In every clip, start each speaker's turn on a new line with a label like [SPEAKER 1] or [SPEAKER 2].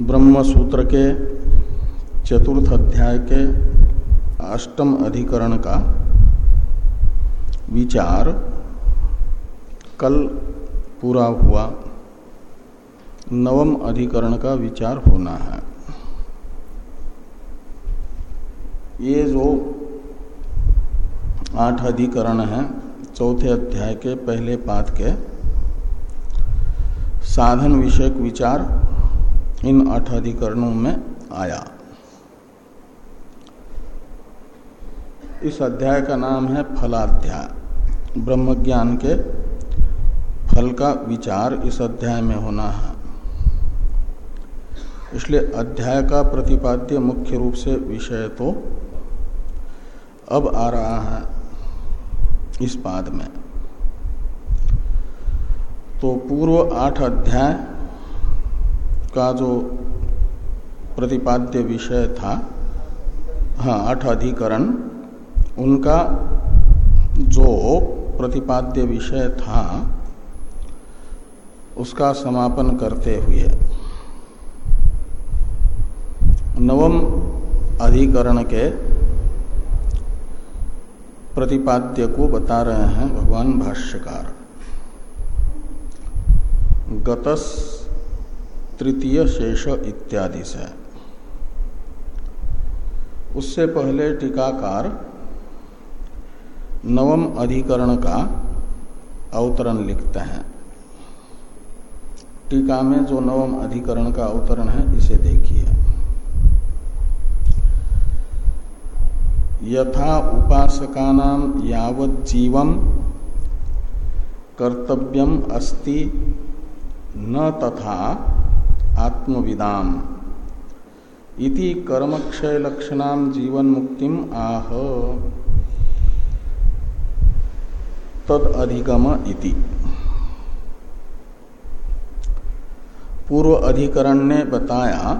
[SPEAKER 1] ब्रह्म सूत्र के चतुर्थ अध्याय के अष्टम अधिकरण का विचार कल पूरा हुआ। नवम अधिकरण का विचार होना है। ये जो आठ अधिकरण है, चौथे अध्याय के पहले पाद के साधन विषयक विचार इन आठ अधिकरणों में आया। इस अध्याय का नाम है फलाध्याय। ब्रह्म ज्ञान के फल का विचार इस अध्याय में होना है। इसलिए अध्याय का प्रतिपाद्य मुख्य रूप से विषय तो अब आ रहा है इस पाद में। तो पूर्व आठ अध्याय का जो प्रतिपाद्य विषय था हाँ आठ अधिकरण, उनका जो प्रतिपाद्य विषय था, उसका समापन करते हुए, नवम अधिकरण के प्रतिपाद्य को बता रहे हैं भगवान भाष्यकार। गतस तृतीय शेष इत्यादि से। उससे पहले टीकाकार नवम अधिकरण का अवतरण लिखते हैं। टीका में जो नवम अधिकरण का अवतरण है, इसे देखिए। यथा उपासकानाम यावत जीवम कर्तव्यम अस्ति न तथा आत्मविदाम। इति कर्मक्षय लक्षणाम जीवन मुक्तिम आह। तद अधिगम इति। पूर्व अधिकरण ने बताया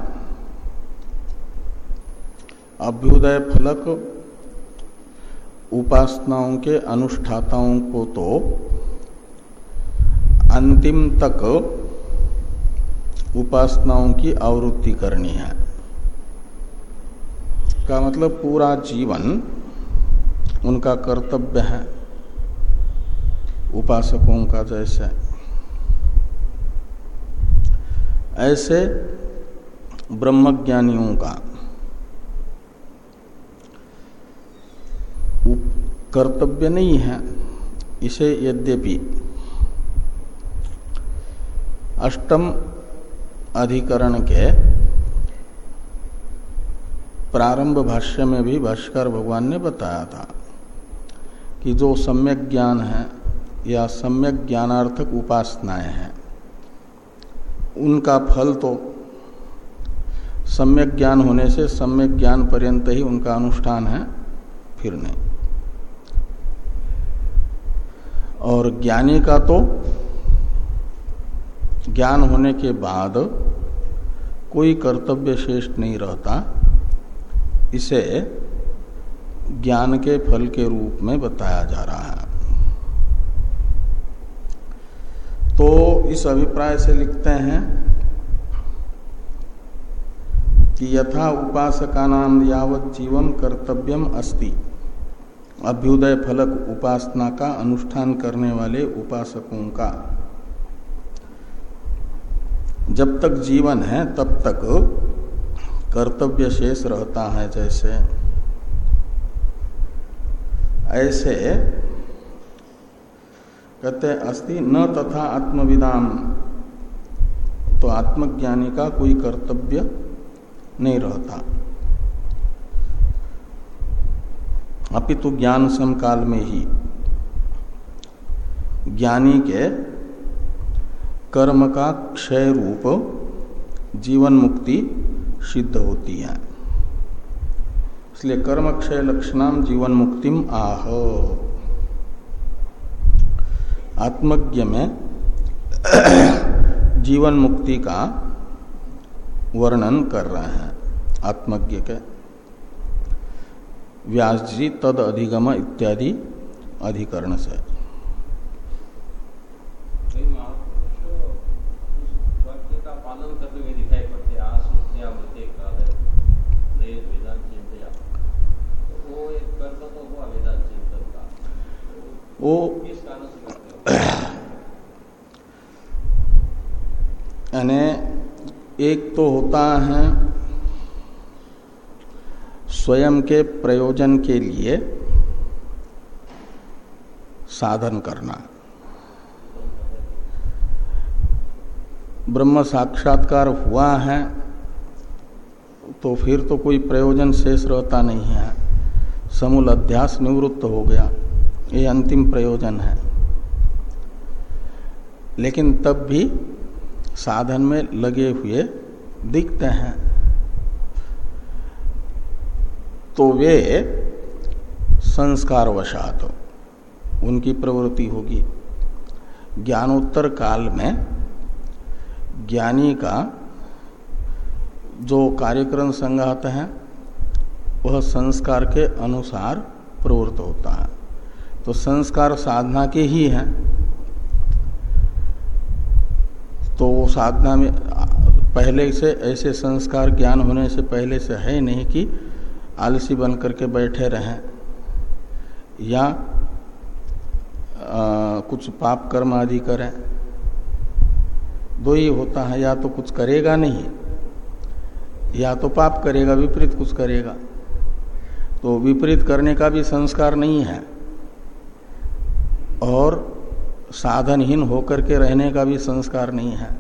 [SPEAKER 1] अभ्युदय फलक उपासनाओं के अनुष्ठाताओं को तो अंतिम तक उपासनाओं की आवृत्ति करनी है। का मतलब पूरा जीवन उनका कर्तव्य है, उपासकों का जैसे। ऐसे ब्रह्मज्ञानियों का कर्तव्य नहीं है, इसे यद्यपि अष्टम अधिकरण के प्रारंभ भाष्य में भी भाष्कर भगवान ने बताया था कि जो सम्यक ज्ञान है या सम्यक ज्ञानार्थक उपासनाएँ हैं, उनका फल तो सम्यक ज्ञान होने से सम्यक ज्ञान पर्यंत ही उनका अनुष्ठान है, फिर नहीं। और ज्ञानी का तो ज्ञान होने के बाद कोई कर्तव्य शेष नहीं रहता, इसे ज्ञान के फल के रूप में बताया जा रहा है। तो इस अभिप्राय से लिखते हैं कि यथा उपासका नाम यावत जीवन कर्तव्यम अस्ति। अभ्युदय फलक उपासना का अनुष्ठान करने वाले उपासकों का जब तक जीवन है, तब तक कर्तव्य शेष रहता है जैसे। ऐसे कहते अस्ति न तथा आत्मविदाम तो आत्मज्ञानी का कोई कर्तव्य नहीं रहता। अपितु ज्ञान समकाल में ही ज्ञानी के कर्म का क्षय रूप जीवन मुक्ति सिद्ध होती है। इसलिए कर्म क्षय लक्षणाम जीवन मुक्तिम आह। आत्मज्ञ में जीवन मुक्ति का वर्णन कर रहे हैं आत्मज्ञ के। व्यास जी तद अधिगम इत्यादि अधिकरण से
[SPEAKER 2] वाक्य का पालन करते हुए दिखाई पड़ते आस
[SPEAKER 1] वो एक तो होता है स्वयं के प्रयोजन के लिए साधन करना। ब्रह्म साक्षात्कार हुआ है तो फिर तो कोई प्रयोजन शेष रहता नहीं है। समूल अध्यास निवृत्त हो गया। ये अंतिम प्रयोजन है। लेकिन तब भी साधन में लगे हुए दिखते हैं। तो वे संस्कार वशात उनकी प्रवृत्ति होगी। ज्ञानोत्तर काल में ज्ञानी का जो कार्यक्रम संघात है, वह संस्कार के अनुसार प्रवृत्त होता है। तो संस्कार साधना के ही हैं। तो वो साधना में पहले से ऐसे संस्कार ज्ञान होने से पहले से है नहीं कि आलसी बन करके बैठे रहें। या आ, कुछ पाप कर्म आदि करें। दो ही होता है या तो कुछ करेगा नहीं या तो पाप करेगा विपरीत कुछ करेगा। तो विपरीत करने का भी संस्कार नहीं है। और साधनहीन होकर के रहने का भी संस्कार नहीं है।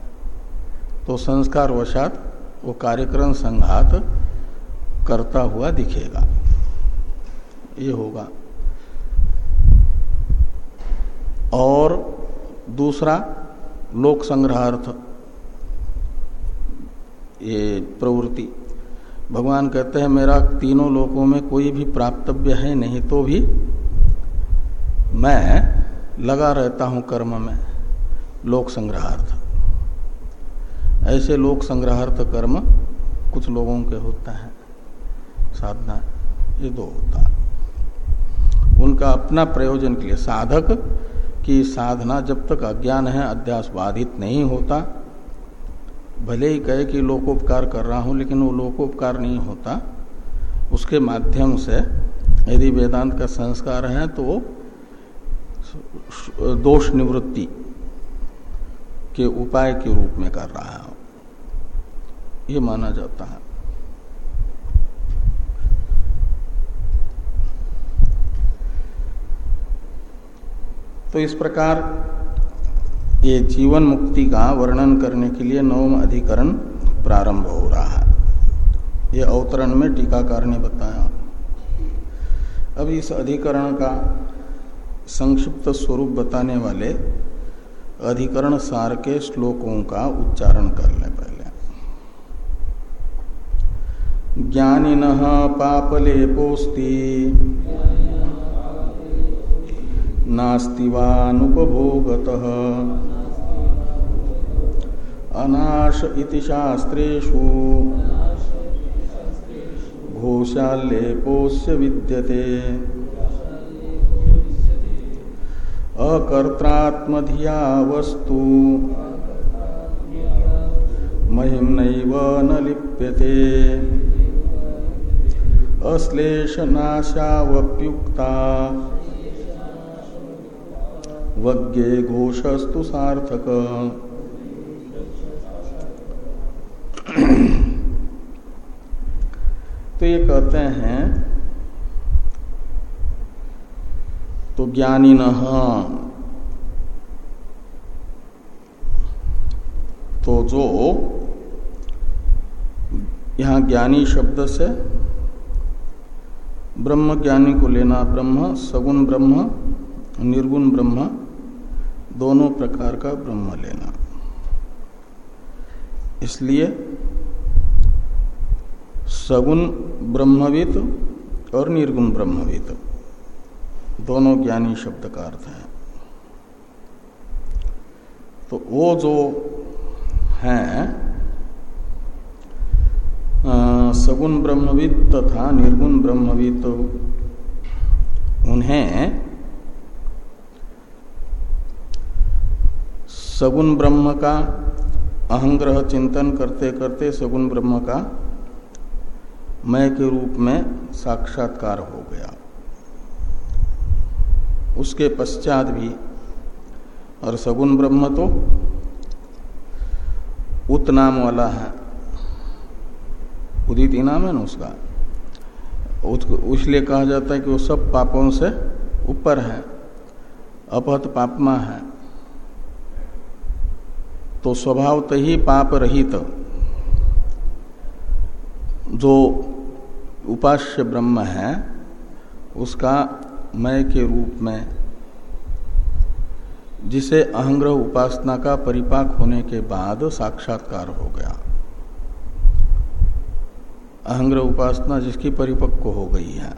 [SPEAKER 1] तो संस्कार वशात वो कार्यक्रम संघात करता हुआ दिखेगा। ये होगा। और दूसरा लोक संग्रहार्थ, ये प्रवृत्ति। भगवान कहते हैं, मेरा तीनों लोकों में कोई भी प्राप्तव्य है नहीं तो भी मैं लगा रहता हूँ कर्म में, लोक संग्रहार्थ। ऐसे लोक संग्रहार्थ कर्म कुछ लोगों के होता है। साधना, ये दो होता है। उनका अपना प्रयोजन के लिए साधक की साधना जब तक अज्ञान है, अध्यास बाधित नहीं होता। भले ही कहे कि लोकोपकार कर रहा हूँ, लेकिन वो लोकोपकार नहीं होता। उसके माध्यम से यदि वेदांत का संस्कार है तो वो दोष निवृत्ति के उपाय के रूप में कर रहा है। ये माना जाता है। तो इस प्रकार ये जीवन मुक्ति का वर्णन करने के लिए नवम अधिकरण प्रारंभ हो रहा है। ये अवतरण में टीकाकार ने बताया। अब इस अधिकरण का संक्षिप्त स्वरूप बताने वाले अधिकरण सार के श्लोकों का उच्चारण कर ले पहले। ज्ञानिन पापलेपोस्ति नास्ति अनाश इति शास्त्रेषु। घोषालेपोस्य विद्यते। अकर्त्रात्मधिया वस्तु। महिम न लिप्यते। अश्लेषनाशावप्युक्ता। वज्ञे घोषस्तु सार्थक। तो ये कहते हैं तो ज्ञानी न तो जो यहाँ ज्ञानी शब्द से ब्रह्म ज्ञानी को लेना ब्रह्म, सगुण ब्रह्म, निर्गुण ब्रह्म, दोनों प्रकार का ब्रह्म लेना। इसलिए सगुण ब्रह्मविद और निर्गुण ब्रह्मविद। दोनों ज्ञानी शब्द का अर्थ है तो वो जो है सगुण ब्रह्मविद तथा निर्गुण ब्रह्मविद, उन्हें सगुण ब्रह्म का अहंग्रह चिंतन करते करते सगुण ब्रह्म का मय के रूप में साक्षात्कार हो गया। उसके पश्चात भी और सगुण ब्रह्म तो उत नाम वाला है। उदित इनाम है ना उसका। इसलिए कहा जाता है कि वो सब पापों से ऊपर है, अपहत पापमा है। तो स्वभावत ही पाप रहित, जो उपास्य ब्रह्म है, उसका मय के रूप में, जिसे अहंग्रह उपासना का परिपाक होने के बाद साक्षात्कार हो गया अहंग्रह उपासना जिसकी परिपक्व हो गई है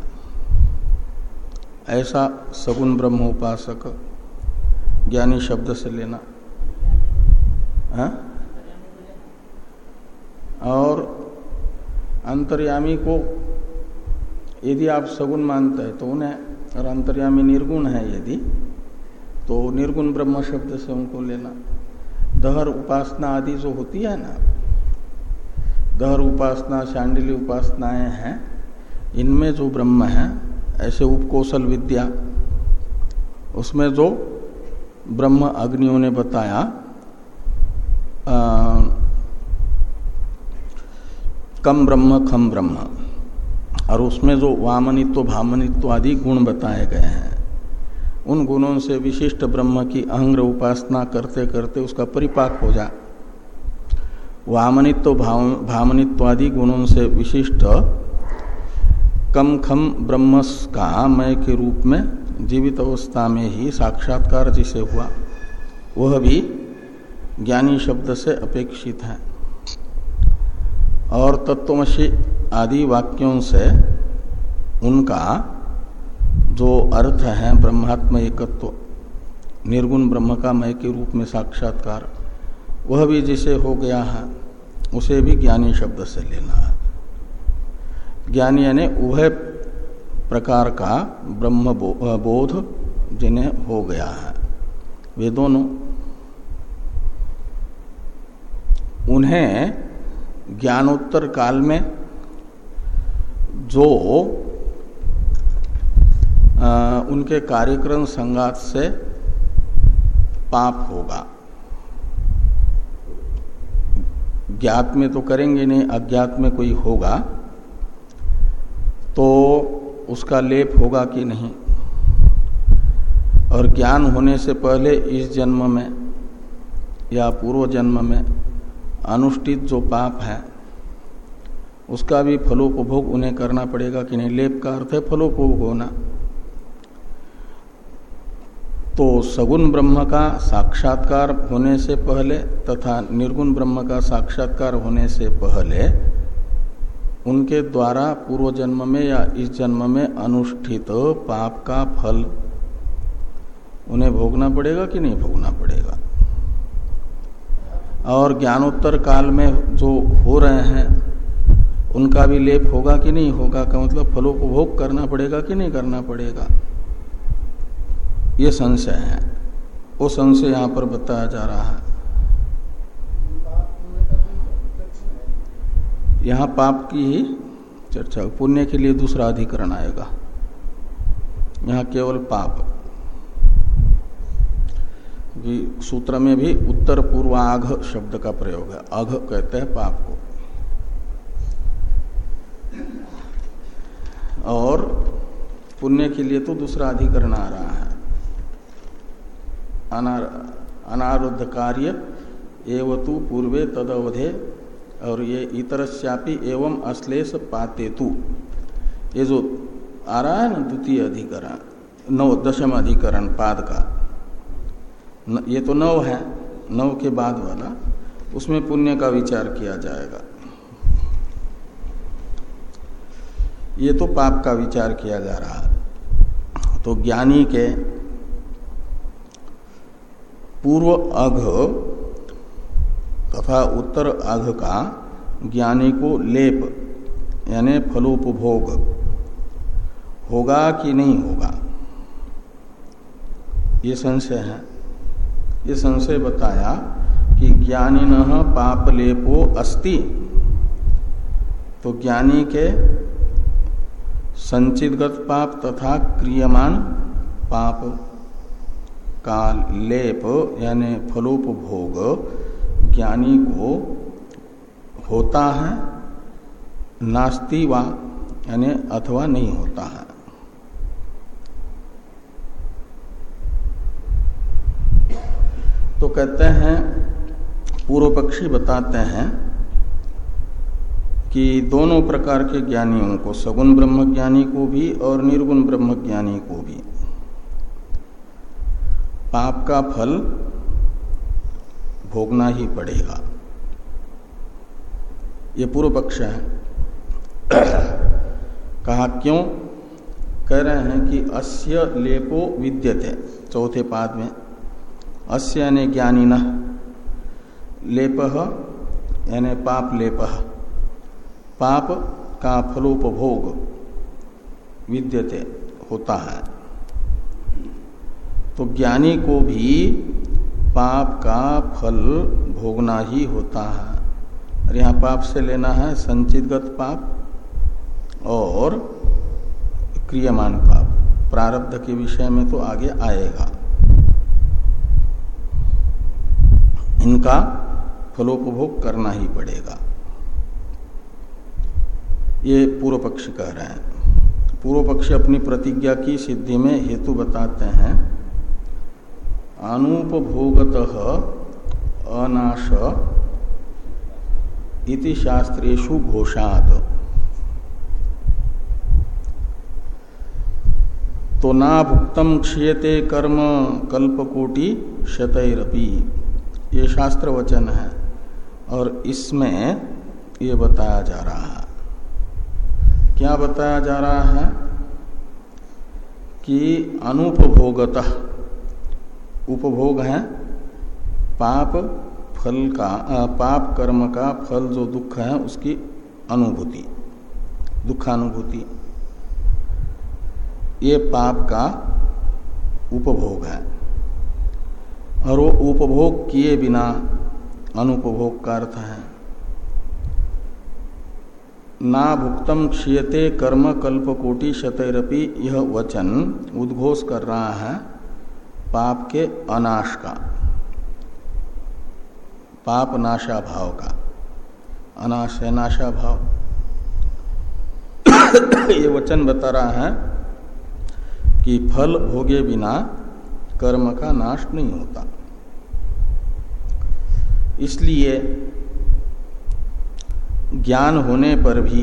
[SPEAKER 1] ऐसा सगुण ब्रह्म उपासक ज्ञानी शब्द से लेना है? हाँ? और अंतर्यामी को यदि आप सगुण मानते हैं तो उन्हें और अंतर्यामी निर्गुण है यदि तो निर्गुण ब्रह्म शब्द से उनको लेना। दहर उपासना आदि जो होती है ना दहर उपासना शांडिली उपासनाएँ हैं इनमें जो ब्रह्म है ऐसे उपकौशल विद्या उसमें जो ब्रह्म अग्नियों ने बताया आ, कम ब्रह्म खम ब्रह्म और उसमें जो वामनित्व, भामनित्व आदि गुण बताए गए हैं, उन गुणों से विशिष्ट ब्रह्म की अहंग्र उपासना करते करते उसका परिपाक हो जा। वामनित्व, भाव, भामनित्व आदि गुणों से विशिष्ट कम खम ब्रह्म का मय के रूप में जीवित अवस्था में ही साक्षात्कार जिसे हुआ, वह भी ज्ञानी शब्द से अपेक्षित है। और तत्वमशी आदि वाक्यों से उनका जो अर्थ है ब्रह्मात्म एकत्व, निर्गुण ब्रह्म का मय के रूप में साक्षात्कार, वह भी जिसे हो गया है, उसे भी ज्ञानी शब्द से लेना है। ज्ञानी यानी उभय प्रकार का ब्रह्म बोध जिन्हें हो गया है। वे दोनों उन्हें ज्ञानोत्तर काल में जो आ, उनके कार्यक्रम संगात से पाप होगा। ज्ञात में तो करेंगे नहीं अज्ञात में कोई होगा तो उसका लेप होगा कि नहीं? और ज्ञान होने से पहले इस जन्म में या पूर्व जन्म में अनुष्ठित जो पाप है उसका भी फलोपभोग उन्हें करना पड़ेगा कि नहीं? लेप का अर्थ है फलोपभोग होना। तो सगुण ब्रह्म का साक्षात्कार होने से पहले तथा निर्गुण ब्रह्म का साक्षात्कार होने से पहले उनके द्वारा पूर्व जन्म में या इस जन्म में अनुष्ठित पाप का फल उन्हें भोगना पड़ेगा कि नहीं भोगना पड़ेगा? और ज्ञानोत्तर काल में जो हो रहे हैं उनका भी लेप होगा कि नहीं होगा का मतलब फलोपभोग करना पड़ेगा कि नहीं करना पड़ेगा? ये संशय है। वो संशय यहाँ पर बताया जा रहा है। यहाँ पाप की ही चर्चा, पुण्य के लिए दूसरा अधिकरण आएगा। यहाँ केवल पाप। सूत्र में भी उत्तर पूर्वाघ शब्द का प्रयोग है। अघ कहते हैं पाप को। और पुण्य के लिए तो दूसरा अधिकरण आ रहा है। अनार, अनारुद्ध कार्य एवं तु पूर्वे तदवधे और ये इतरश्यापी एवं अश्लेष पाते तु ये जो आ रहा है ना द्वितीय अधिकरण, नौ, दशम अधिकरण पाद का ये तो नव है नव के बाद वाला, उसमें पुण्य का विचार किया जाएगा। ये तो पाप का विचार किया जा रहा है। तो ज्ञानी के पूर्व अघ तथा उत्तर अघ का ज्ञानी को लेप, यानी फलोपभोग होगा कि नहीं होगा? ये संशय है। ये संशय बताया कि ज्ञानी न पाप लेपो अस्ति। तो ज्ञानी के संचितगत पाप तथा क्रियमान पाप का लेप, यानी फलोपभोग, ज्ञानी को होता है, नास्ति वा, यानी अथवा नहीं होता है। तो कहते हैं पूर्व पक्षी बताते हैं कि दोनों प्रकार के ज्ञानियों को सगुण ब्रह्म ज्ञानी को भी और निर्गुण ब्रह्म ज्ञानी को भी। पाप का फल भोगना ही पड़ेगा। ये पूर्व पक्ष है। कहा, क्यों? कह रहे हैं कि अस्य लेपो विद्यते, चौथे पाद में। अस्य यानी ज्ञानी न। लेप यानी पाप लेप। पाप का फलोपभोग विद्यते होता है। तो ज्ञानी को भी पाप का फल भोगना ही होता है। और यहाँ पाप से लेना है संचितगत पाप और क्रियमान पाप। प्रारब्ध के विषय में तो आगे आएगा। इनका फलोपभोग करना ही पड़ेगा। ये पूर्व पक्ष कह रहे हैं। पूर्व पक्ष अपनी प्रतिज्ञा की सिद्धि में हेतु बताते हैं। अनुपभोगत अनाश इति शास्त्रेशु घोषात। तो ना भुक्तम क्षीयते कर्म कल्पकोटि शतरपी। ये शास्त्र वचन है और इसमें ये बताया जा रहा है। क्या बताया जा रहा है कि अनुपभोगत, उपभोग है, पाप फल का पाप कर्म का फल जो दुख है उसकी अनुभूति, दुखानुभूति। ये पाप का उपभोग है। और वो उपभोग किए बिना अनुपभोग का अर्थ है। ना भुक्तम क्षीयते कर्म कल्प कोटि शतरपि यह वचन उद्घोष कर रहा है पाप के अनाश का, पाप नाशा भाव का, अनाश है नाशा भाव ये वचन बता रहा है कि फल भोगे बिना कर्म का नाश नहीं होता। इसलिए ज्ञान होने पर भी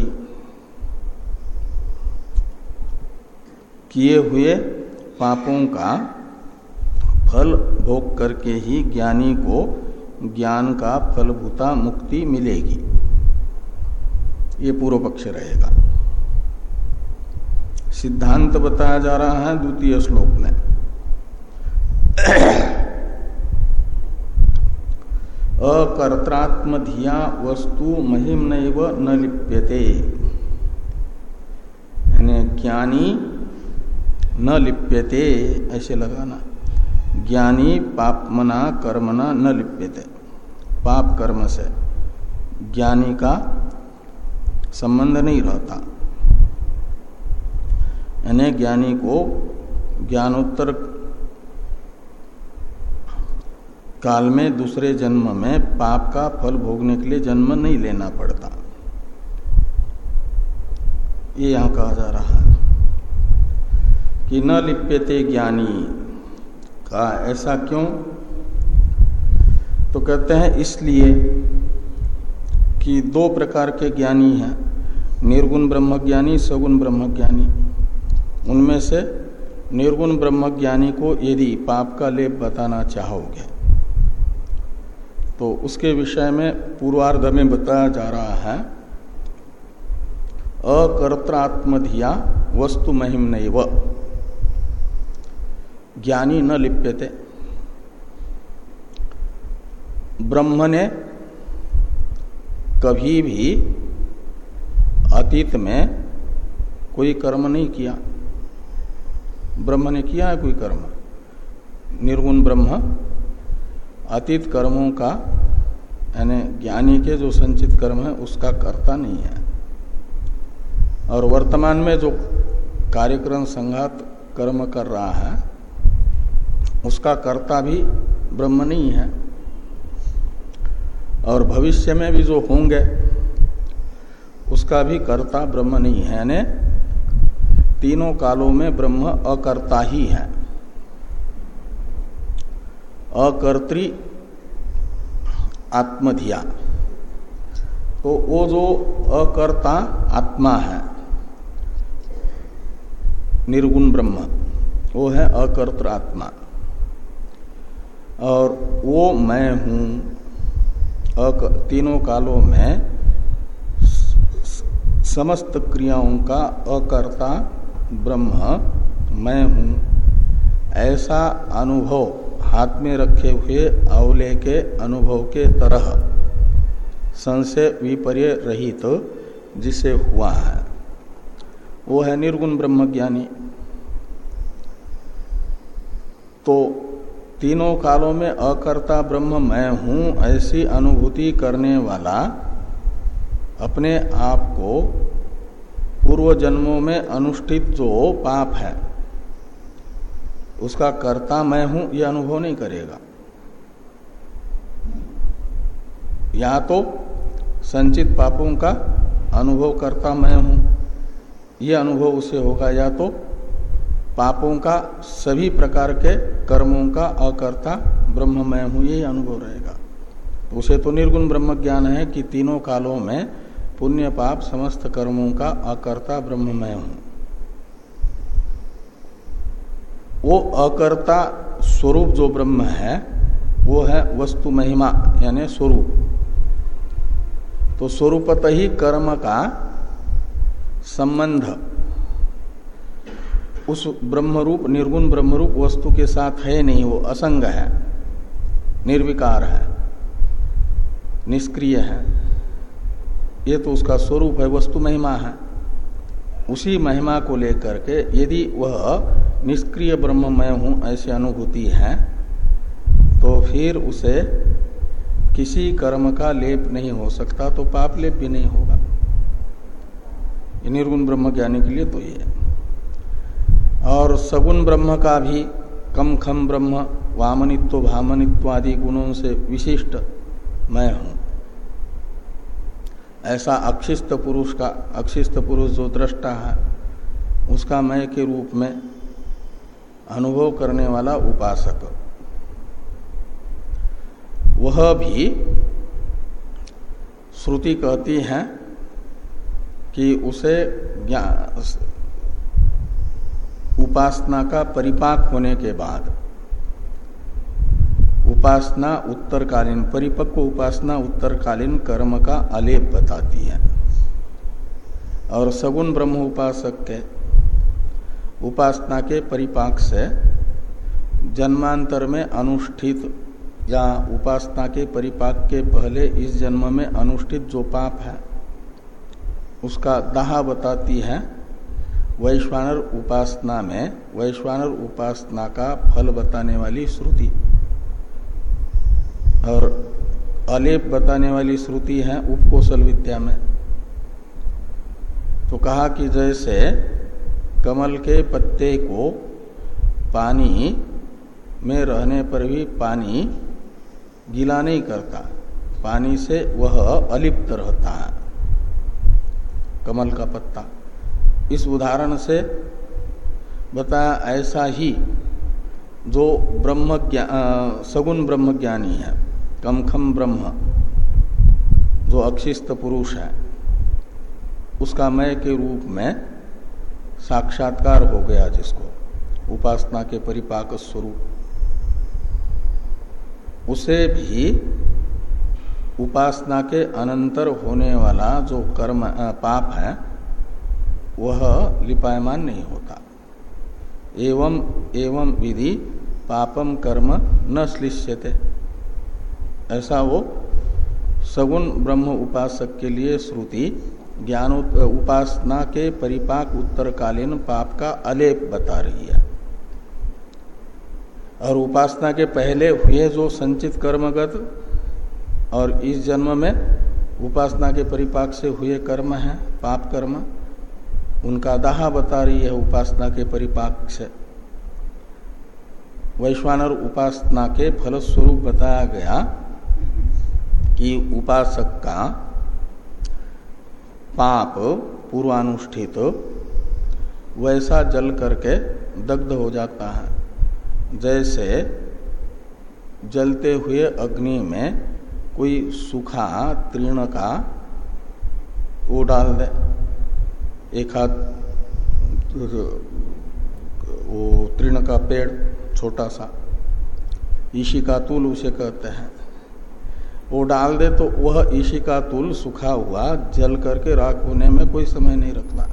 [SPEAKER 1] किए हुए पापों का फल भोग करके ही ज्ञानी को ज्ञान का फलभूता मुक्ति मिलेगी। ये पूर्व पक्ष रहेगा। सिद्धांत बताया जा रहा है, द्वितीय श्लोक में। अकर्त्रात्मधिया वस्तु महिम न लिप्यते। यानी ज्ञानी न लिप्यते, ऐसे लगाना। ज्ञानी पापमना कर्मना न लिप्यते। पाप कर्म से ज्ञानी का संबंध नहीं रहता। यानी ज्ञानी को ज्ञानोत्तर काल में दूसरे जन्म में पाप का फल भोगने के लिए जन्म नहीं लेना पड़ता। ये यहाँ कहा जा रहा है कि न लिप्यते ज्ञानी। का ऐसा क्यों? तो कहते हैं, इसलिए कि दो प्रकार के ज्ञानी हैं, निर्गुण ब्रह्मज्ञानी, सगुण ब्रह्मज्ञानी। उनमें से निर्गुण ब्रह्मज्ञानी को यदि पाप का लेप बताना चाहोगे तो उसके विषय में पूर्वार्ध में बताया जा रहा है। अकर्त्रात्मधिया वस्तु महिम नैव। ज्ञानी न लिप्यते। ब्रह्म ने कभी भी अतीत में कोई कर्म नहीं किया। ब्रह्म ने किया है कोई कर्म? निर्गुण ब्रह्म अतीत कर्मों का, यानी ज्ञानी के जो संचित कर्म है, उसका कर्ता नहीं है। और वर्तमान में जो कार्यक्रम संघात कर्म कर रहा है, उसका कर्ता भी ब्रह्म नहीं है। और भविष्य में भी जो होंगे, उसका भी कर्ता ब्रह्म नहीं है। यानी तीनों कालों में ब्रह्म अकर्ता ही है। अकर्त्री आत्मधिया। तो वो जो अकर्ता आत्मा है निर्गुण ब्रह्म वो है अकर्त्र आत्मा। और वो मैं हूँ अक, तीनों कालों में समस्त क्रियाओं का अकर्ता ब्रह्म मैं हूँ। ऐसा अनुभव हाथ में रखे हुए अवले के अनुभव के तरह संशय विपर्य रहित तो जिसे हुआ है। वो है निर्गुण ब्रह्म ज्ञानी तो तीनों कालों में अकर्ता ब्रह्म मैं हूँ, ऐसी अनुभूति करने वाला अपने आप को पूर्व जन्मों में अनुष्ठित जो पाप है उसका कर्ता मैं हूँ यह अनुभव नहीं करेगा। या तो संचित पापों का अनुभव करता मैं हूँ यह अनुभव उसे होगा, या तो पापों का सभी प्रकार के कर्मों का अकर्ता ब्रह्म मैं हूँ यही अनुभव रहेगा। उसे तो निर्गुण ब्रह्म ज्ञान है कि तीनों कालों में पुण्य पाप समस्त कर्मों का अकर्ता ब्रह्म मैं हूँ। वो अकर्ता स्वरूप जो ब्रह्म है, वो है वस्तु महिमा, यानी स्वरूप। तो स्वरूपत ही कर्म का संबंध उस ब्रह्मरूप, निर्गुण ब्रह्मरूप वस्तु के साथ है नहीं, वो असंग है, निर्विकार है, निष्क्रिय है। ये तो उसका स्वरूप है, वस्तु महिमा है। उसी महिमा को लेकर के यदि वह निष्क्रिय ब्रह्म मैं हूँ ऐसी अनुभूति है तो फिर उसे किसी कर्म का लेप नहीं हो सकता तो पाप लेप भी नहीं होगा। निर्गुण ब्रह्म ज्ञानी के लिए तो ये और सगुण ब्रह्म का भी कम खम ब्रह्म, वामनित्व, भामनित्व आदि गुणों से विशिष्ट मैं हूँ। ऐसा अक्षिस्त पुरुष का अक्षिस्त पुरुष जो दृष्टा है, उसका मैं के रूप में अनुभव करने वाला उपासक। वह भी श्रुति कहती है कि उसे उपासना का परिपाक होने के बाद उपासना उत्तरकालीन, परिपक्व उपासना उत्तरकालीन कर्म का अलेप बताती है। और सगुण ब्रह्म उपासक के उपासना के परिपाक से जन्मांतर में अनुष्ठित या उपासना के परिपाक के पहले इस जन्म में अनुष्ठित जो पाप है, उसका दाह बताती है वैश्वानर उपासना में, वैश्वानर उपासना का फल बताने वाली श्रुति। और अलेप बताने वाली श्रुति है उपकोशल विद्या में। तो कहा कि जैसे कमल के पत्ते को पानी में रहने पर भी पानी गीला नहीं करता, पानी से वह अलिप्त रहता है, कमल का पत्ता। इस उदाहरण से बताया ऐसा ही जो ब्रह्म सगुण ब्रह्म ज्ञानी है। कमखम ब्रह्म, जो अक्षिस्त पुरुष है, उसका मय के रूप में साक्षात्कार हो गया जिसको, उपासना के परिपाक स्वरूप। उसे भी उपासना के अनंतर होने वाला जो कर्म पाप है, वह लिपायमान नहीं होता। एवं एवं विधि पापम कर्म न श्लिष्यते। ऐसा वो सगुण ब्रह्म उपासक के लिए श्रुति, ज्ञान उपासना के परिपाक उत्तरकालीन पाप का अलेप बता रही है। और उपासना के पहले हुए जो संचित कर्मगत और इस जन्म में उपासना के परिपाक से हुए कर्म है, पाप कर्म, उनका दाह बता रही है उपासना के परिपाक से। वैश्वानर उपासना के फलस्वरूप बताया गया कि उपासक का पाप पूर्वानुष्ठित वैसा जल करके दग्ध हो जाता है। जैसे जलते हुए अग्नि में कोई सूखा तीर्ण का वो डाल दे। एक हाथ, वो तीर्ण का पेड़ छोटा सा ईशी का तूल उसे कहते हैं। वो डाल दे तो वह ईशी का तुल सुखा हुआ, जल करके राख होने में कोई समय नहीं रखता।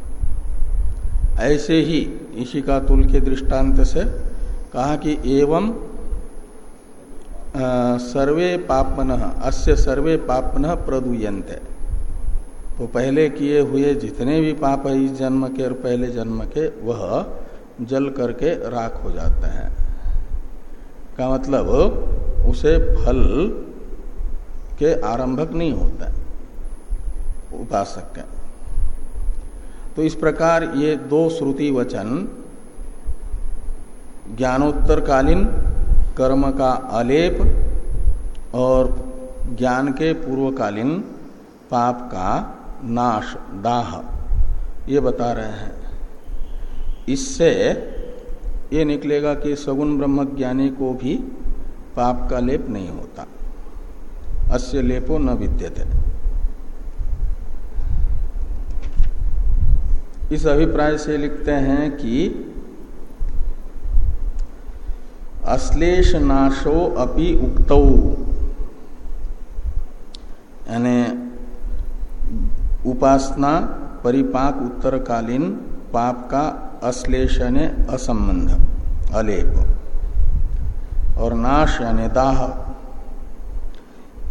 [SPEAKER 1] ऐसे ही ईशी का तुल के दृष्टांत से कहा कि एवं सर्वे पापन अस्य सर्वे पापन प्रदुयंत तो पहले किए हुए जितने भी पाप है इस जन्म के और पहले जन्म के, वह जल करके राख हो जाते हैं। का मतलब उसे फल के आरंभक नहीं होता उपासक का तो इस प्रकार ये दो श्रुति वचन ज्ञानोत्तरकालीन कर्म का अलेप और ज्ञान के पूर्वकालीन पाप का नाश, दाह, ये बता रहे हैं। इससे ये निकलेगा कि सगुण ब्रह्म ज्ञानी को भी पाप का लेप नहीं होता। अस्य लेपो न विद्यते। इस अभिप्राय से लिखते हैं कि अश्लेष नाशो अपि उक्त। यानी उपासना, परिपाक, उत्तरकालीन पाप का अश्लेषण असंबंध, अलेप। और नाश यानी दाह।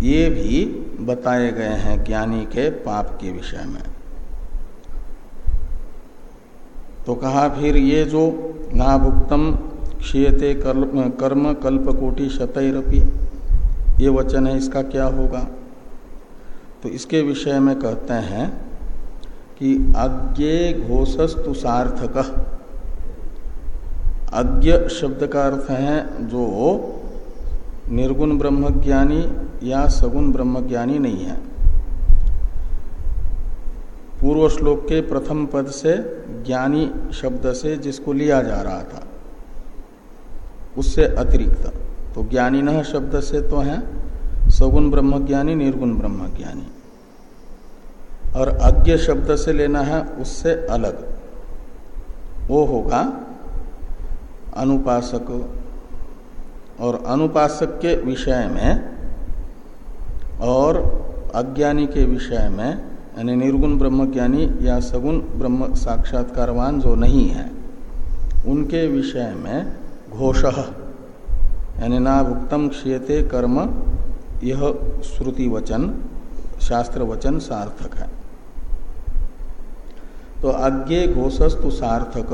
[SPEAKER 1] ये भी बताए गए हैं ज्ञानी के पाप के विषय में। तो कहा फिर, ये जो नाभुक्तम क्षीयते कर्म कल्पकोटि शतरपी, ये वचन है, इसका क्या होगा? तो इसके विषय में कहते हैं कि अज्ञे घोषस्तु सार्थक। अज्ञ शब्द का अर्थ है जो निर्गुण ब्रह्मज्ञानी या सगुण ब्रह्मज्ञानी नहीं है। पूर्व श्लोक के प्रथम पद से ज्ञानी शब्द से जिसको लिया जा रहा था, उससे अतिरिक्त। तो ज्ञानी न शब्द से तो है सगुण ब्रह्मज्ञानी, निर्गुण ब्रह्मज्ञानी। और अज्ञ शब्द से लेना है उससे अलग। वो होगा अनुपासक। और अनुपासक के विषय में और अज्ञानी के विषय में, यानी निर्गुण ब्रह्मज्ञानी या सगुण ब्रह्म साक्षात्कारवान जो नहीं है, उनके विषय में घोष, यानी नाभुक्तम क्षेत्र कर्म, यह श्रुति वचन, शास्त्र वचन सार्थक है। तो अज्ञे घोषस्तु सार्थक,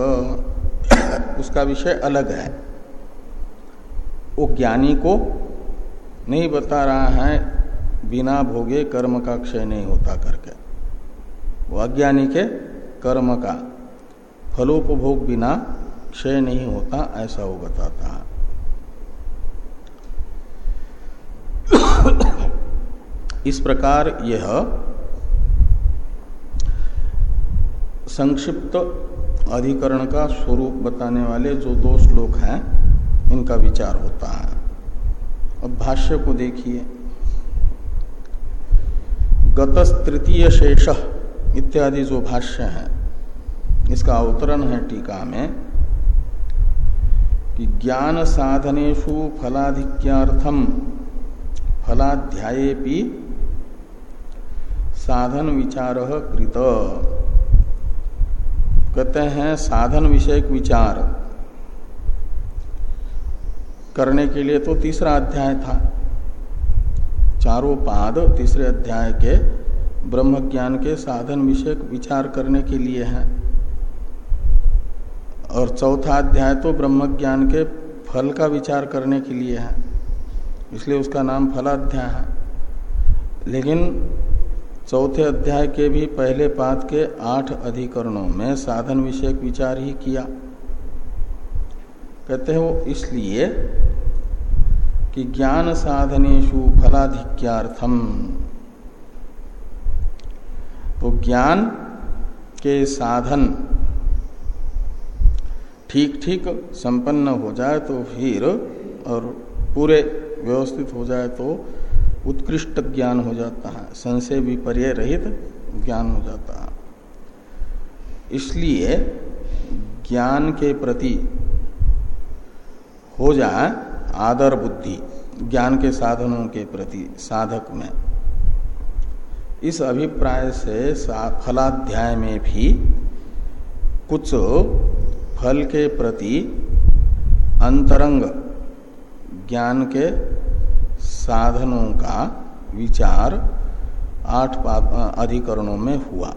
[SPEAKER 1] उसका विषय अलग है। वो ज्ञानी को नहीं बता रहा है बिना भोगे कर्म का क्षय नहीं होता करके। वो अज्ञानी के कर्म का फलोपभोग बिना क्षय नहीं होता, ऐसा वो बताता है। इस प्रकार यह संक्षिप्त अधिकरण का स्वरूप बताने वाले जो दो श्लोक हैं, इनका विचार होता है। अब भाष्य को देखिए। गतस तृतीय शेष इत्यादि जो भाष्य है, इसका अवतरण है टीका में कि ज्ञान साधनेशु फलाधिक्यार्थम फलाध्याये साधन विचार कृत। कहते हैं साधन विषयक विचार। करने के लिए तो तीसरा अध्याय था। चारों पाद तीसरे अध्याय के ब्रह्म ज्ञान के साधन विषय विचार करने के लिए है। और चौथा अध्याय तो ब्रह्म ज्ञान के फल का विचार करने के लिए है। इसलिए उसका नाम फलाध्याय है। लेकिन चौथे अध्याय के भी पहले पाद के आठ अधिकरणों में साधन विषयक विचार ही किया। कहते हैं वो इसलिए कि ज्ञान साधनेशु फलाधिक्यार्थम। तो ज्ञान के साधन ठीक ठीक संपन्न हो जाए तो फिर और पूरे व्यवस्थित हो जाए तो उत्कृष्ट ज्ञान हो जाता है। संशय विपर्य रहित ज्ञान हो जाता है। इसलिए ज्ञान के प्रति हो जाए आदर बुद्धि, ज्ञान के साधनों के प्रति साधक में। इस अभिप्राय से फलाध्याय में भी कुछ फल के प्रति अंतरंग ज्ञान के साधनों का विचार आठ अधिकरणों में हुआ।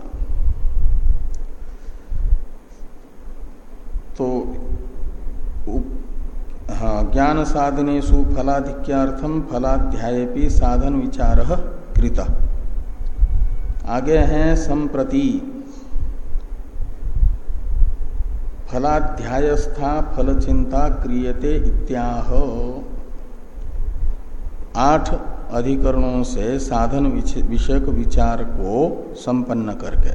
[SPEAKER 1] तो ज्ञान साधनेशु फलाधिक्यार्थम फलाध्याय साधन विचार कृत। आगे हैं संप्रति। फलाध्यायस्था फल चिंता क्रियते इत्याह। आठ अधिकरणों से साधन विषयक विचार को संपन्न करके।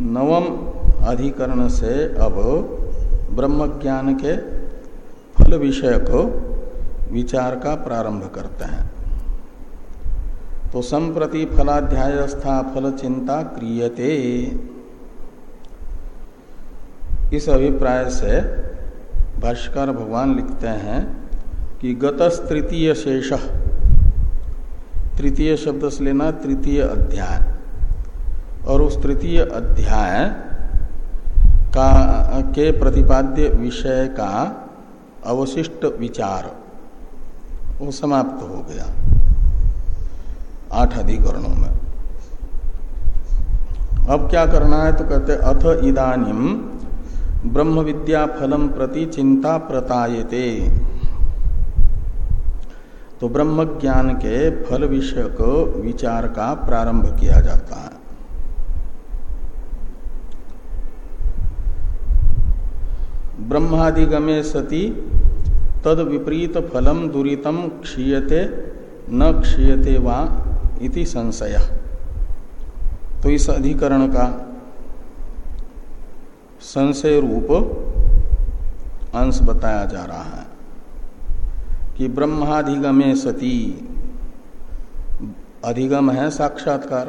[SPEAKER 1] नवम अधिकरण से अब ब्रह्मज्ञान के फल विषयक विचार का प्रारंभ करते हैं। तो संप्रति फलाध्यायस्था फल चिंता क्रियते। इस अभिप्राय से भाष्कर भगवान लिखते हैं कि गतस तृतीय शेष, तृतीय शब्द से लेना तृतीय अध्याय। और उस तृतीय अध्याय का, के प्रतिपाद्य विषय का अवशिष्ट विचार, वो समाप्त हो गया। आठ अधिकरणों में। अब क्या करना है? तो कहते, अथ इदानिम ब्रह्म विद्या फलम प्रति चिंता प्रतायते। तो ब्रह्म ज्ञान के फल विषयक विचार का प्रारंभ किया जाता है। ब्रह्मादिगमे सति तद विपरीत फलम दुरीतम क्षीयते, न क्षीयते वा इति संशय। तो इस अधिकरण का संशय रूप अंश बताया जा रहा है कि ब्रह्माधिगमे सती अधिगम है साक्षात्कार।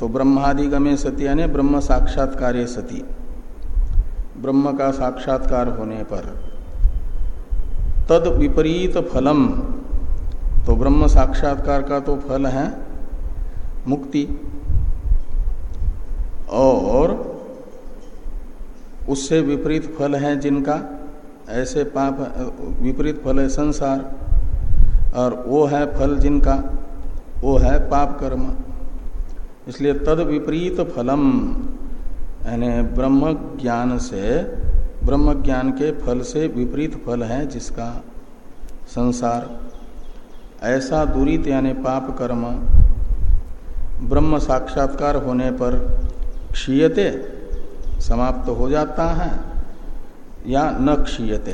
[SPEAKER 1] तो ब्रह्माधिगमे सती यानी ब्रह्म साक्षात्कार सती। ब्रह्म का साक्षात्कार होने पर तद विपरीत फलम। तो ब्रह्म साक्षात्कार का तो फल है, मुक्ति। और उससे विपरीत फल है जिनका, ऐसे पाप, विपरीत फल है संसार। और वो है फल जिनका, वो है पाप कर्म। इसलिए तद विपरीत फलम, यानी ब्रह्म ज्ञान से ब्रह्म ज्ञान के फल से विपरीत फल है जिसका संसार। ऐसा दूरित यानी पाप कर्म ब्रह्म साक्षात्कार होने पर क्षीयते समाप्त हो जाता है या न क्षीयते।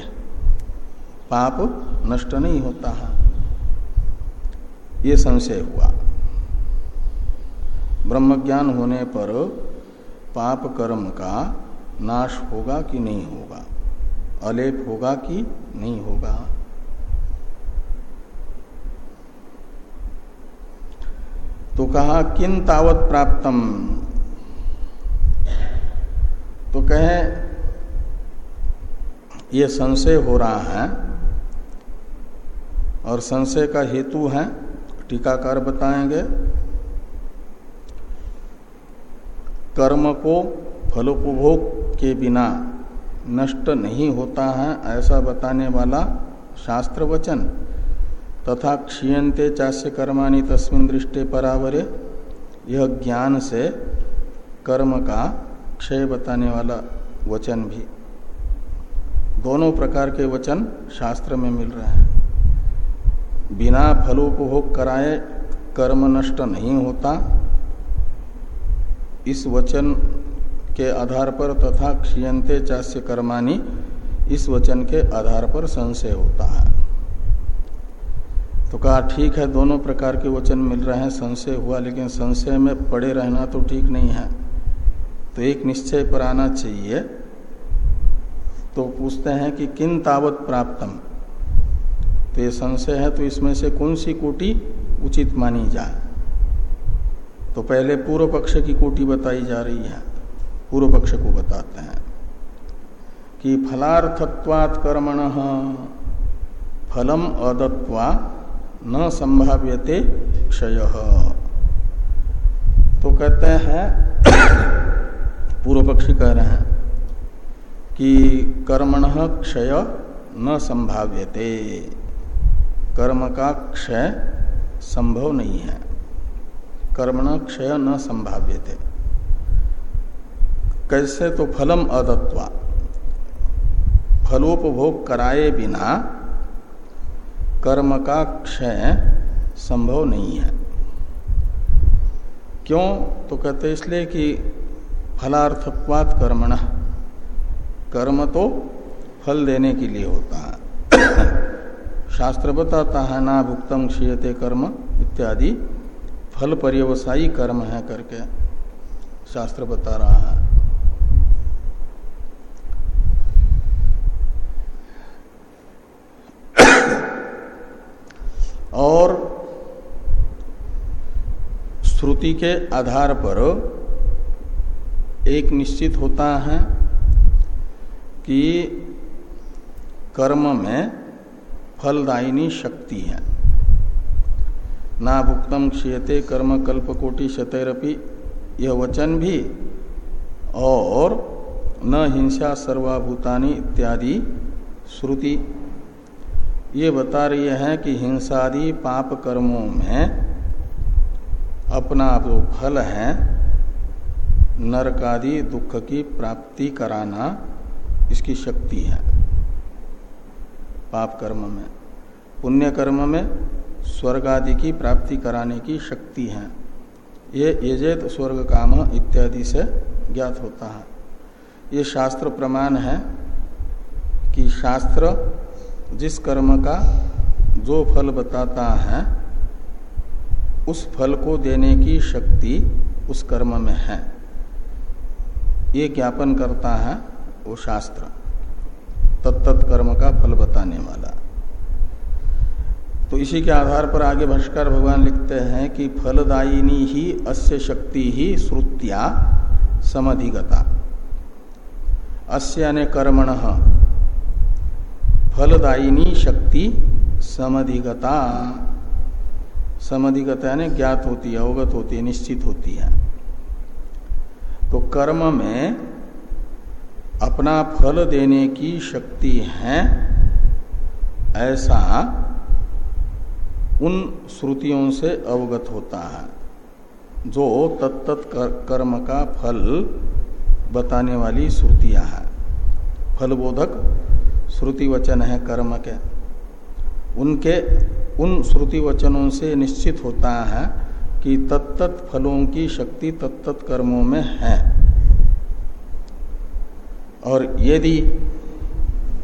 [SPEAKER 1] पाप नष्ट नहीं होता है। ये संशय हुआ। ब्रह्म ज्ञान होने पर पाप कर्म का नाश होगा कि नहीं होगा? अलेप होगा कि नहीं होगा? तो कहा, किन तावत प्राप्तम? तो कहे, ये संशय हो रहा है और संशय का हेतु है, टीकाकार बताएँगे, कर्म को फलोपभोग के बिना नष्ट नहीं होता है, ऐसा बताने वाला शास्त्र वचन तथा क्षीयते चाष्य कर्माणि तस्मिन दृष्टि परावरे, यह ज्ञान से कर्म का क्षय बताने वाला वचन भी। दोनों प्रकार के वचन शास्त्र में मिल रहे हैं। बिना फलोपभोग कराए कर्म नष्ट नहीं होता। इस वचन के आधार पर तथा क्षीयते चाष्य कर्माणी इस वचन के आधार पर संशय होता है। तो कहा, ठीक है, दोनों प्रकार के वचन मिल रहे हैं, संशय हुआ, लेकिन संशय में पड़े रहना तो ठीक नहीं है। तो एक निश्चय पर आना चाहिए। तो पूछते हैं कि किन तावत प्राप्तम? तो ये संशय है तो इसमें से कौन सी कोटि उचित मानी जाए? तो पहले पूर्व पक्ष की कोटि बताई जा रही है। पूर्व पक्ष को बताते हैं कि फलार्थत्वात् कर्मण, फलम अदत्वा न संभाव्यते क्षय। तो कहते हैं पूर्व पक्षी कह रहे हैं कि कर्मण क्षय न संभाव्यते। कर्म का क्षय संभव नहीं है। कर्मण क्षय न संभाव्यते। कैसे तो फलम अदत्वा। फलोपभोग कराए बिना कर्म का क्षय संभव नहीं है। क्यों? तो कहते इसलिए कि फलार्थत्वात कर्मण। कर्म तो फल देने के लिए होता है। शास्त्र बताता है ना भुक्तम क्षीयते कर्म इत्यादि। फल पर्यवसायी कर्म है करके। शास्त्र बता रहा है और श्रुति के आधार पर एक निश्चित होता है कि कर्म में फलदायिनी शक्ति है। ना भुक्तम क्षीयते कर्म कल्पकोटि शतरपि, यह वचन भी, और न हिंसा सर्वाभूतानी इत्यादि श्रुति। ये बता रही है कि हिंसादि पाप कर्मों में अपना जो फल है नरकादि दुख की प्राप्ति कराना इसकी शक्ति है। पाप कर्म में, पुण्य कर्म में स्वर्ग आदि की प्राप्ति कराने की शक्ति है। ये यजेत स्वर्ग काम इत्यादि से ज्ञात होता है। ये शास्त्र प्रमाण है कि शास्त्र जिस कर्म का जो फल बताता है उस फल को देने की शक्ति उस कर्म में है। ये ज्ञापन करता है वो शास्त्र। तत्त कर्म का फल बताने वाला। तो इसी के आधार पर आगे भाष्कर भगवान लिखते हैं कि फलदायिनी ही अस्य शक्ति ही श्रुत्या समधिगता। अस्य कर्मण। फलदायिनी शक्ति समधिगता। समधिगता यानी ज्ञात होती है, अवगत होती है, निश्चित होती है। तो कर्म में अपना फल देने की शक्ति है, ऐसा उन श्रुतियों से अवगत होता है, जो तत्त कर्म का फल बताने वाली श्रुतियाँ हैं। फलबोधक श्रुति वचन है कर्म के। उनके उन श्रुति वचनों से निश्चित होता है कि तत्त फलों की शक्ति तत्त कर्मों में है। और यदि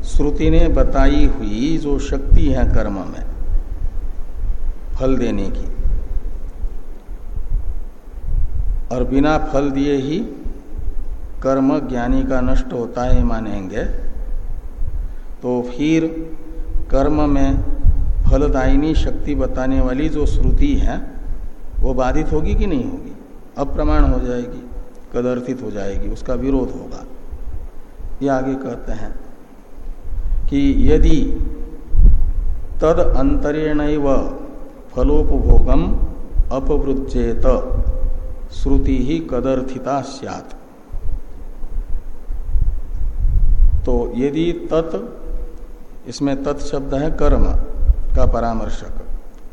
[SPEAKER 1] श्रुति ने बताई हुई जो शक्ति है कर्म में, फल देने की, और बिना फल दिए ही कर्म ज्ञानी का नष्ट होता है मानेंगे तो फिर कर्म में फलदायिनी शक्ति बताने वाली जो श्रुति है, वो बाधित होगी कि नहीं होगी? अप्रमाण हो जाएगी, कदर्थित हो जाएगी, उसका विरोध होगा। ये आगे कहते हैं कि यदि तद अंतरेण फलोपभोगम अपवृजेत श्रुति ही कदर्थिता सैत तो यदि तत्, इसमें तत् शब्द है कर्म। का परामर्शक।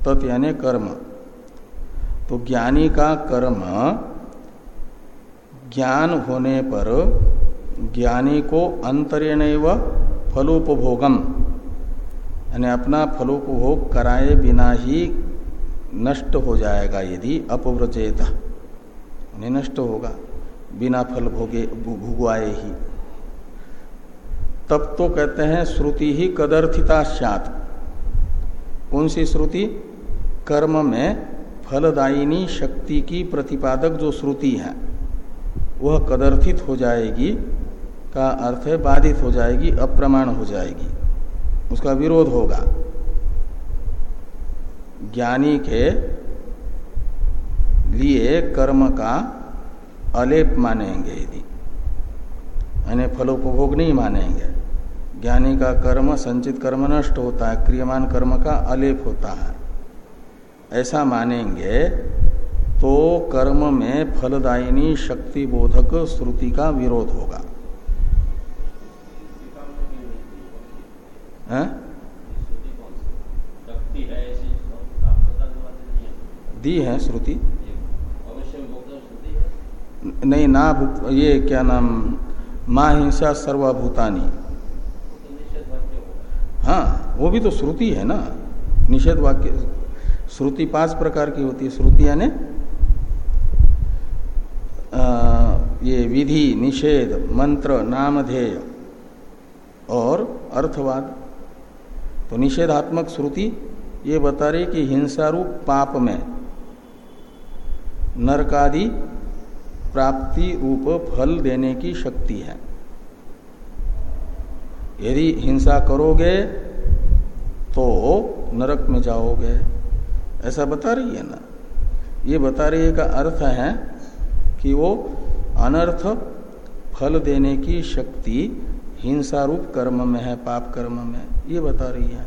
[SPEAKER 1] तत् यानी कर्म। तो ज्ञानी का कर्म ज्ञान होने पर ज्ञानी को अंतरेण फलोपभोगम। यानी अपना फलोपभोग कराए बिना ही नष्ट हो जाएगा यदि अपव्रचेत नष्ट होगा, बिना फल भोगे भुगवाए ही। तब तो कहते हैं, श्रुति ही कदर्थिता सात कौन सी श्रुति? कर्म में फलदायिनी शक्ति की प्रतिपादक जो श्रुति है, वह कदर्थित हो जाएगी, का अर्थ है बाधित हो जाएगी, अप्रमाण हो जाएगी। उसका विरोध होगा। ज्ञानी के लिए कर्म का अलेप मानेंगे यदि, यानी फलोपभोग नहीं मानेंगे। ज्ञानी का कर्म संचित कर्म नष्ट होता है क्रियमान कर्म का अलेप होता है। ऐसा मानेंगे तो कर्म में फलदायिनी शक्ति बोधक श्रुति का विरोध होगा। दी है श्रुति। नहीं ना ये क्या नाम? माँ हिंसा सर्वभूतानी। हाँ भी तो श्रुति है ना? निषेध वाक्य, श्रुति पाँच प्रकार की होती है। श्रुति यानी ये विधि, निषेध, मंत्र, नामधेय और अर्थवाद। तो निषेधात्मक श्रुति ये बता रही कि हिंसा रूप पाप में नरकादि प्राप्ति रूप फल देने की शक्ति है। यदि हिंसा करोगे तो नरक में जाओगे। ऐसा बता रही है ना? ये बता रही है का अर्थ है कि वो अनर्थ फल देने की शक्ति हिंसा रूप कर्म में है, पाप कर्म में। ये बता रही है।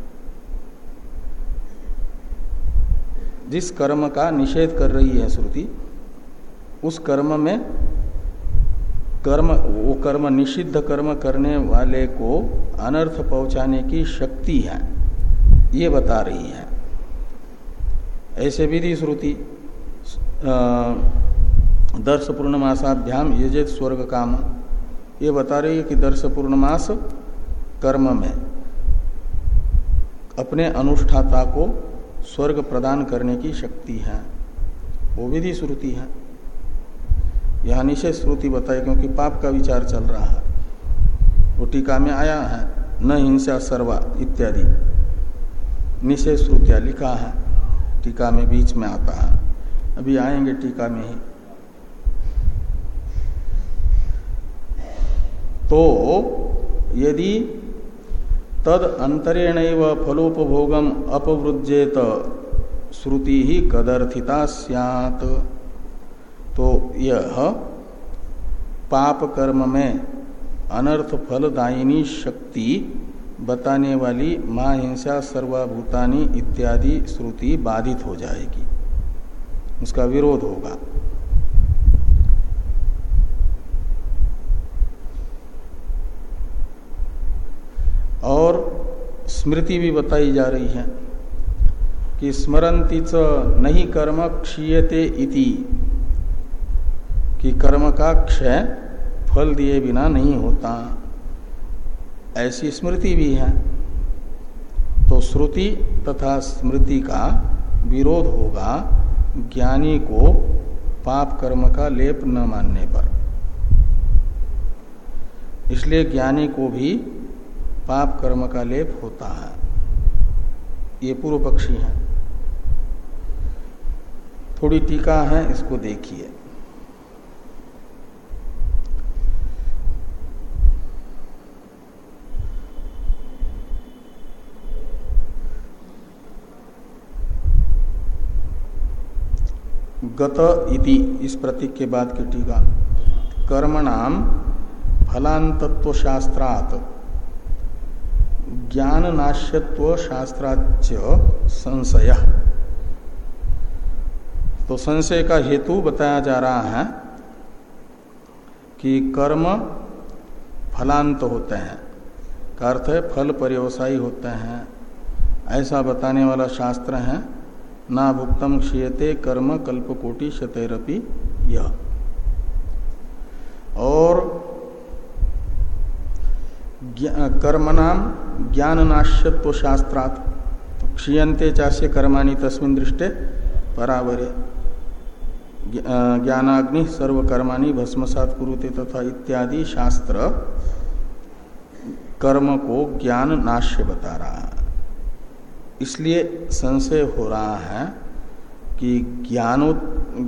[SPEAKER 1] जिस कर्म का निषेध कर रही है श्रुति, उस कर्म में कर्म, वो कर्म, निषिद्ध कर्म करने वाले को अनर्थ पहुँचाने की शक्ति है। ये बता रही है। ऐसे विधि श्रुति। दर्श पूर्णमासाभ्याम यजित स्वर्ग काम, ये बता रही है कि दर्श पूर्णमास कर्म में अपने अनुष्ठाता को स्वर्ग प्रदान करने की शक्ति है। वो विधि श्रुति है। यह निषेध श्रुति बताई, क्योंकि पाप का विचार चल रहा है। वो टीका में आया है, न हिंसा सर्वा इत्यादि। निषेध श्रुतिया लिखा है। टीका में बीच में आता है। अभी आएँगे टीका में ही। तो यदि तद अंतरेण फलोपभोगम अपवृजेत श्रुति ही कदर्थिता सैत तो यह पाप कर्म में अनर्थ फलदायिनी शक्ति बताने वाली माँ हिंसा, सर्वभूतानी इत्यादि श्रुति बाधित हो जाएगी। उसका विरोध होगा। और स्मृति भी बताई जा रही है कि स्मरती च नहीं कर्म क्षीयते इति, कि कर्म का क्षय फल दिए बिना नहीं होता। ऐसी स्मृति भी है। तो श्रुति तथा स्मृति का विरोध होगा ज्ञानी को पाप कर्म का लेप न मानने पर। इसलिए ज्ञानी को भी पाप कर्म का लेप होता है। ये पूर्व पक्षी है। थोड़ी टीका है, इसको देखिए। गत इति, इस प्रतीक के बाद की टीका कर्मणाम फलांतत्व शास्त्रात ज्ञान नाश्यत्व शास्त्राच्य संशय। तो संशय का हेतु बताया जा रहा है कि कर्म फलांत होते हैं। का अर्थ है फल पर्यवसायी होते हैं। ऐसा बताने वाला शास्त्र है ना भुक्तम क्षीयते कर्म कल्पकोटि शतरपि यह और कर्म नाम ज्ञान नाश्यत्व शास्त्रात क्षीयते चाष्य कर्माणी तस्मिन दृष्टे परावरे। ज्ञानाग्नि सर्वकर्माणी भस्मसात कुरुते तथा इत्यादि शास्त्र कर्म को ज्ञान नाश्य बता रहा है इसलिए संशय हो रहा है कि ज्ञानो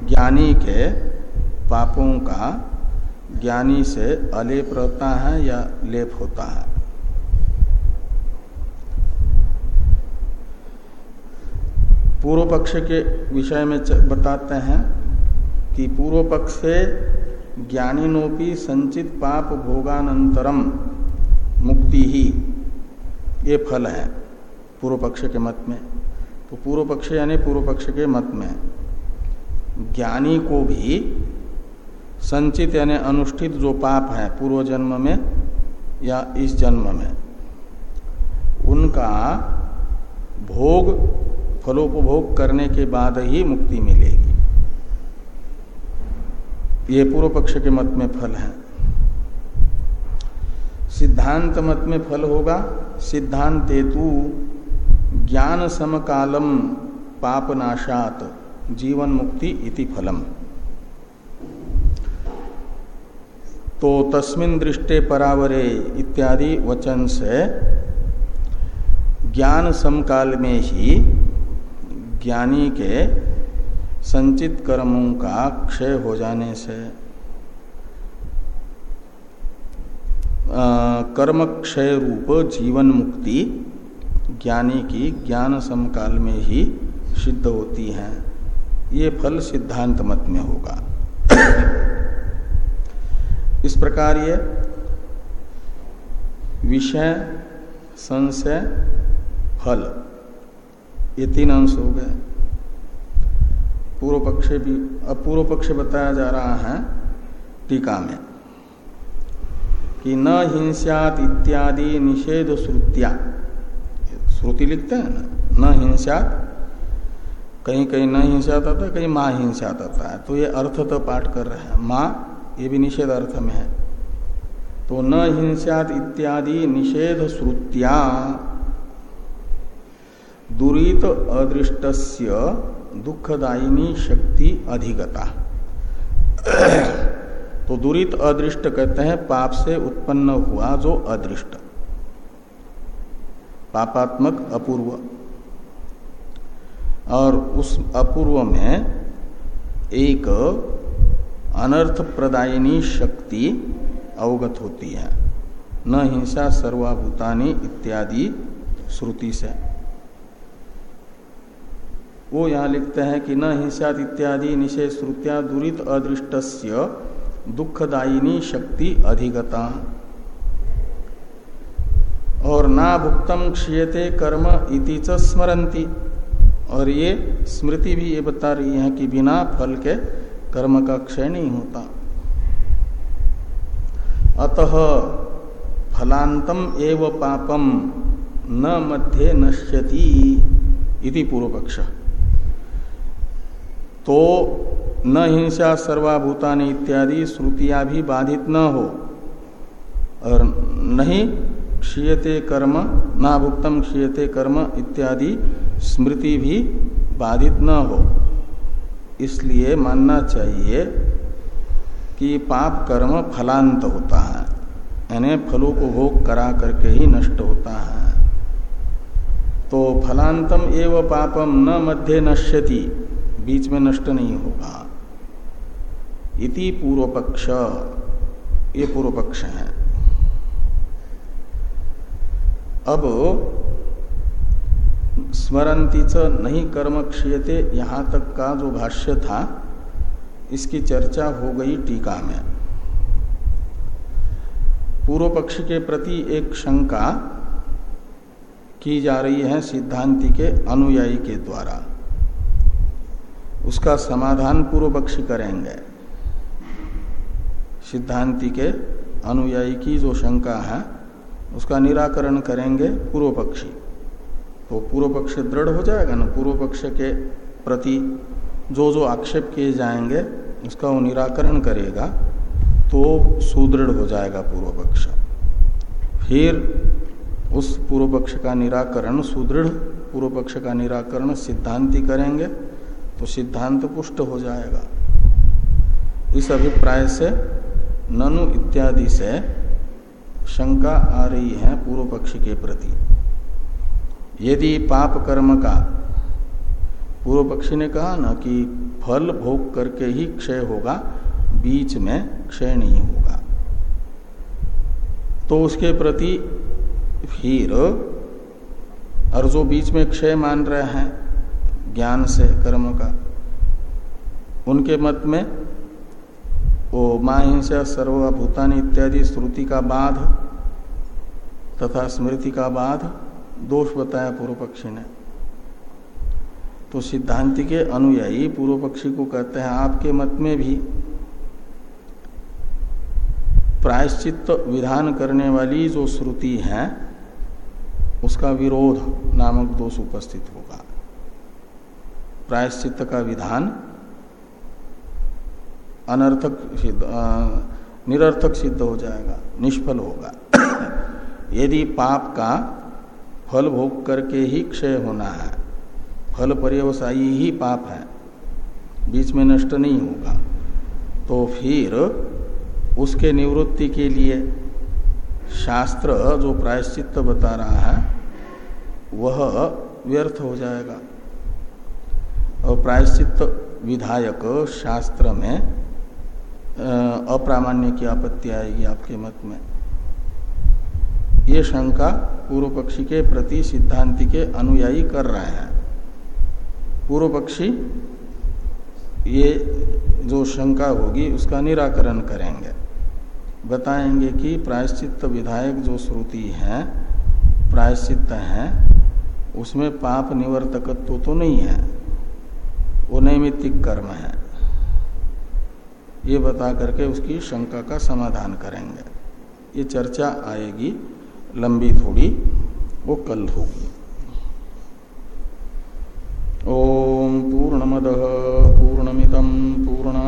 [SPEAKER 1] ज्ञानी के पापों का ज्ञानी से अलेप रहता है या लेप होता है। पूर्व पक्ष के विषय में बताते हैं कि पूर्व पक्ष से ज्ञानीनोपी संचित पाप भोगानंतरम मुक्ति ही ये फल है। पूर्व पक्ष के मत में। तो पूर्व पक्ष यानी पूर्व पक्ष के मत में ज्ञानी को भी संचित यानी अनुष्ठित जो पाप है पूर्व जन्म में या इस जन्म में, उनका भोग, फलोपभोग करने के बाद ही मुक्ति मिलेगी। ये पूर्व पक्ष के मत में फल है। सिद्धांत मत में फल होगा। सिद्धांत हेतु ज्ञान समकालम पापनाशात जीवन मुक्ति इति फलम। तो तस्मिन दृष्टे परावरे इत्यादि वचन से ज्ञान समकाल में ही ज्ञानी के संचित कर्मों का क्षय हो जाने से कर्म क्षय रूप जीवन मुक्ति ज्ञानी की ज्ञान समकाल में ही सिद्ध होती है। ये फल सिद्धांत मत में होगा। इस प्रकार ये विषय, संशय, फल, ये तीन अंश हो गए। पूर्व पक्ष भी, अपूर्व पक्ष बताया जा रहा है टीका में कि न हिंसात इत्यादि निषेध श्रुतिया। श्रुति लिखते हैं ना? न हिंसात? कहीं कहीं न हिंसात आता है, कहीं माँ हिंसात आता है। तो ये अर्थ तो पाठ कर रहे हैं। माँ, ये भी निषेध अर्थ में है। तो न हिंसात इत्यादि निषेध श्रुतिया। दुरीत अदृष्टस्य दुखदायिनी शक्ति अधिगता। तो दुरीत अदृष्ट कहते हैं, पाप से उत्पन्न हुआ जो अदृष्ट। पापात्मक अपूर्व। और उस अपूर्व में एक अनर्थ प्रदायिनी शक्ति अवगत होती है। न हिंसा, सर्वाभूतानी इत्यादि श्रुति से। वो यहाँ लिखते हैं कि न हिंसात इत्यादि निषेध श्रुतिया दुरित अदृष्ट दुखदायिनी शक्ति अधिगता। और ना भुक्तम क्षीयते कर्म इति च स्मरंती और ये स्मृति भी ये बता रही है कि बिना फल के कर्म का क्षय नहीं होता। अतः फलांतम एव पापम न मध्य नश्यति इति पूर्व पक्ष तो न हिंसा सर्वाभूतानि इत्यादि श्रुतियाँ भी बाधित न हो। और नहीं क्षीयते कर्म ना भुक्तम क्षीयते कर्म इत्यादि स्मृति भी बाधित न हो। इसलिए मानना चाहिए कि पाप कर्म फलांत होता है, यानी फलों को भोग करा करके ही नष्ट होता है। तो फलांतम एवं पापम न मध्य नश्यति, बीच में नष्ट नहीं होगा। इति पूर्व पक्ष ये पूर्व पक्ष है। अब स्मरती च नहीं कर्म क्षीयते, यहाँ तक का जो भाष्य था, इसकी चर्चा हो गई टीका में। पूर्व पक्ष के प्रति एक शंका की जा रही है सिद्धांति के अनुयायी के द्वारा। उसका समाधान पूर्व पक्षी करेंगे। सिद्धांति के अनुयायी की जो शंका है उसका निराकरण करेंगे पूर्व पक्षी। तो पूर्व पक्ष दृढ़ हो जाएगा ना? पूर्व पक्ष के प्रति जो जो आक्षेप किए जाएँगे, उसका वो निराकरण करेगा तो सुदृढ़ हो जाएगा पूर्व पक्ष। फिर उस पूर्व पक्ष का निराकरण, सुदृढ़ पूर्व पक्ष का निराकरण सिद्धांति करेंगे तो सिद्धांत पुष्ट हो जाएगा। इस अभिप्राय से ननु इत्यादि से शंका आ रही है पूर्व पक्षी के प्रति। यदि पाप कर्म का, पूर्व पक्षी ने कहा ना कि फल भोग करके ही क्षय होगा, बीच में क्षय नहीं होगा। तो उसके प्रति फिर, और जो बीच में क्षय मान रहे हैं, ज्ञान से कर्म का, उनके मत में वो माहिंसा सर्वभूतान इत्यादि श्रुति का बाध तथा स्मृति का बाध दोष बताया पूर्व पक्षी ने। तो सिद्धांति के अनुयायी पूर्व पक्षी को कहते हैं, आपके मत में भी प्रायश्चित विधान करने वाली जो श्रुति है, उसका विरोध नामक दोष उपस्थित होगा। प्रायश्चित का विधान अनर्थक सिद्ध निरर्थक सिद्ध हो जाएगा, निष्फल होगा। यदि पाप का फल भोग करके ही क्षय होना है, फल पर्यवसायी ही पाप है, बीच में नष्ट नहीं होगा तो फिर उसके निवृत्ति के लिए शास्त्र जो प्रायश्चित बता रहा है, वह व्यर्थ हो जाएगा। और प्रायश्चित विधायक शास्त्र में अप्रामाण्य की आपत्ति आएगी आपके मत में। ये शंका पूर्व पक्षी के प्रति सिद्धांति के अनुयायी कर रहे हैं। पूर्व पक्षी ये जो शंका होगी उसका निराकरण करेंगे। बताएँगे कि प्रायश्चित विधायक जो श्रुति है प्रायश्चित है, उसमें पाप निवर्तकत्व तो नहीं है। वो नैमित्तिक कर्म है। ये बता करके उसकी शंका का समाधान करेंगे। ये चर्चा आएगी, लंबी थोड़ी, वो कल होगी। ओम पूर्ण मदह पूर्ण मितम पूर्णा